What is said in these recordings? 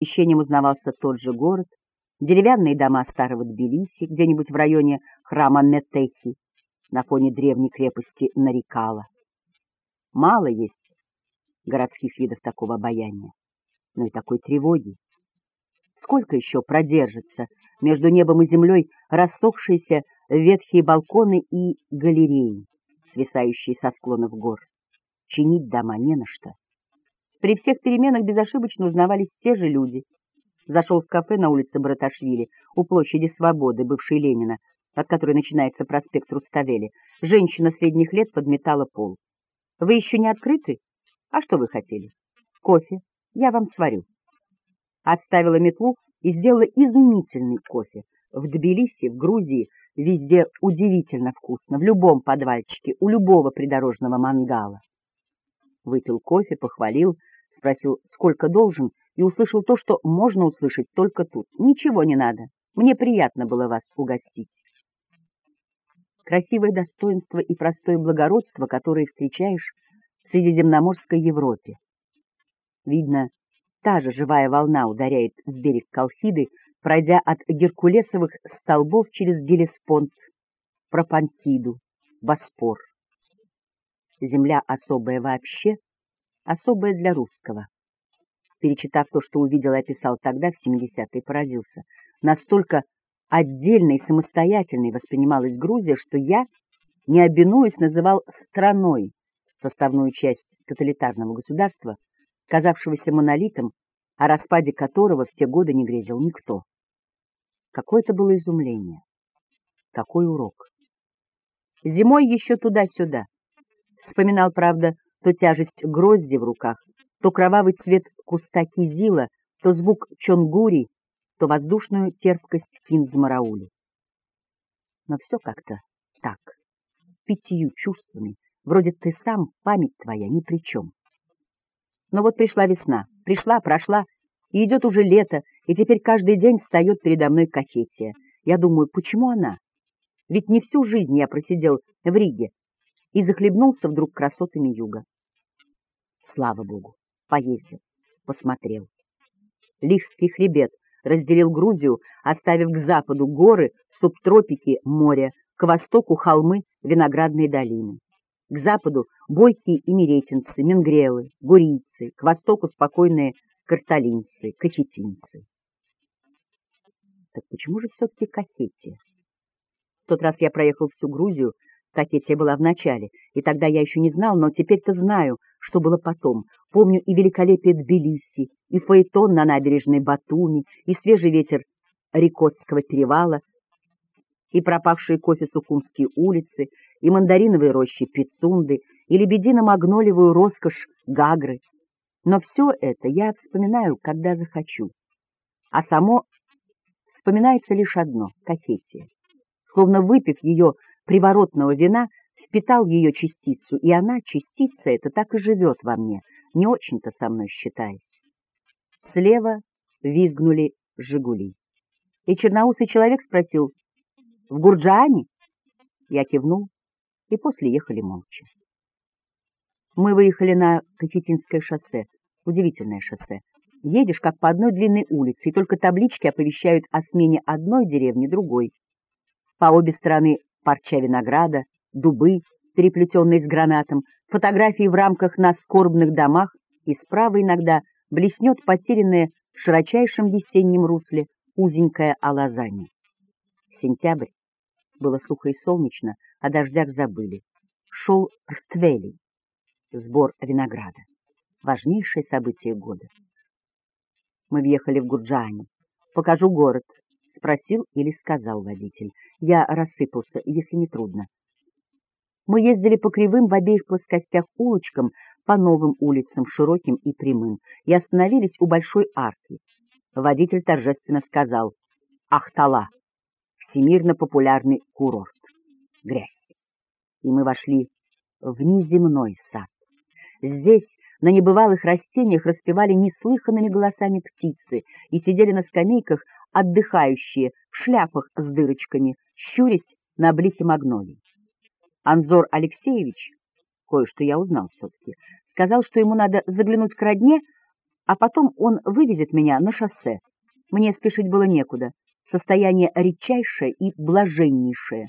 восхищением узнавался тот же город, деревянные дома старого Тбилиси, где-нибудь в районе храма Метехи, на фоне древней крепости Нарикала. Мало есть городских видов такого обаяния, но и такой тревоги. Сколько еще продержится между небом и землей рассохшиеся ветхие балконы и галереи, свисающие со склонов гор? Чинить дома не на что. При всех переменах безошибочно узнавались те же люди. Зашел в кафе на улице Браташвили, у площади Свободы, бывшей Ленина, от которой начинается проспект Руставели. Женщина средних лет подметала пол. «Вы еще не открыты? А что вы хотели? Кофе. Я вам сварю». Отставила метлу и сделала изумительный кофе. В Тбилиси, в Грузии, везде удивительно вкусно, в любом подвальчике, у любого придорожного мангала. Выпил кофе, похвалил, спросил, сколько должен, и услышал то, что можно услышать только тут. Ничего не надо. Мне приятно было вас угостить. Красивое достоинство и простое благородство, которые встречаешь в Средиземноморской Европе. Видно, та же живая волна ударяет в берег Колхиды, пройдя от геркулесовых столбов через Гелеспонд, Пропантиду, Боспор. Земля особая вообще, особая для русского. Перечитав то, что увидел и описал тогда, в 70-е, поразился. Настолько отдельной и самостоятельной воспринималась Грузия, что я, не обинуясь, называл страной составную часть тоталитарного государства, казавшегося монолитом, о распаде которого в те годы не грезил никто. Какое-то было изумление. Какой урок. Зимой еще туда-сюда. Вспоминал, правда, то тяжесть грозди в руках, то кровавый цвет куста кизила, то звук чонгури, то воздушную терпкость кинзмараули. Но все как-то так, пятью чувствами, вроде ты сам, память твоя ни при чем. Но вот пришла весна, пришла, прошла, и идет уже лето, и теперь каждый день встает передо мной Кахетия. Я думаю, почему она? Ведь не всю жизнь я просидел в Риге, и захлебнулся вдруг красотами юга. Слава богу, поездил, посмотрел. Лихский хребет разделил Грузию, оставив к западу горы, субтропики, море, к востоку холмы, виноградные долины. К западу бойкие имеретинцы, менгрелы, гурийцы, к востоку спокойные карталинцы, кахетинцы. Так почему же все-таки Кахетия? В тот раз я проехал всю Грузию, Кахетия была в начале, и тогда я еще не знал, но теперь-то знаю, что было потом. Помню и великолепие Тбилиси, и фаэтон на набережной Батуми, и свежий ветер Рикотского перевала, и пропавшие кофе Сукумские улицы, и мандариновые рощи Пицунды, и лебедино-магнолевую роскошь Гагры. Но все это я вспоминаю, когда захочу. А само вспоминается лишь одно — Кахетия. Словно выпив ее приворотного вина впитал ее частицу, и она, частица эта, так и живет во мне, не очень-то со мной считаясь. Слева визгнули «Жигули». И черноусый человек спросил «В Гурджаане?» Я кивнул, и после ехали молча. Мы выехали на Кахетинское шоссе, удивительное шоссе. Едешь как по одной длинной улице, и только таблички оповещают о смене одной деревни другой. По обе стороны парча винограда, дубы, переплетенные с гранатом, фотографии в рамках на скорбных домах, и справа иногда блеснет потерянное в широчайшем весеннем русле узенькое алазани. Сентябрь. Было сухо и солнечно, о дождях забыли. Шел ртвелий, сбор винограда. Важнейшее событие года. Мы въехали в Гурджани. Покажу город. — спросил или сказал водитель. Я рассыпался, если не трудно. Мы ездили по кривым в обеих плоскостях улочкам, по новым улицам, широким и прямым, и остановились у большой арки. Водитель торжественно сказал «Ахтала, всемирно популярный курорт. Грязь». И мы вошли в неземной сад. Здесь на небывалых растениях распевали неслыханными голосами птицы и сидели на скамейках отдыхающие в шляпах с дырочками, щурясь на блики магнолий. Анзор Алексеевич, кое-что я узнал все-таки, сказал, что ему надо заглянуть к родне, а потом он вывезет меня на шоссе. Мне спешить было некуда. Состояние редчайшее и блаженнейшее.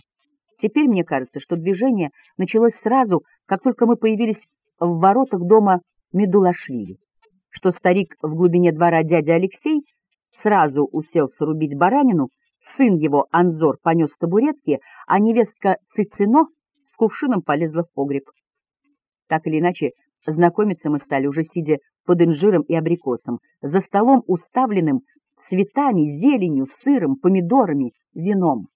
Теперь мне кажется, что движение началось сразу, как только мы появились в воротах дома Медулашвили, что старик в глубине двора дядя Алексей сразу уселся рубить баранину, сын его Анзор понес табуретки, а невестка Цицино с кувшином полезла в погреб. Так или иначе, знакомиться мы стали уже сидя под инжиром и абрикосом, за столом, уставленным цветами, зеленью, сыром, помидорами, вином.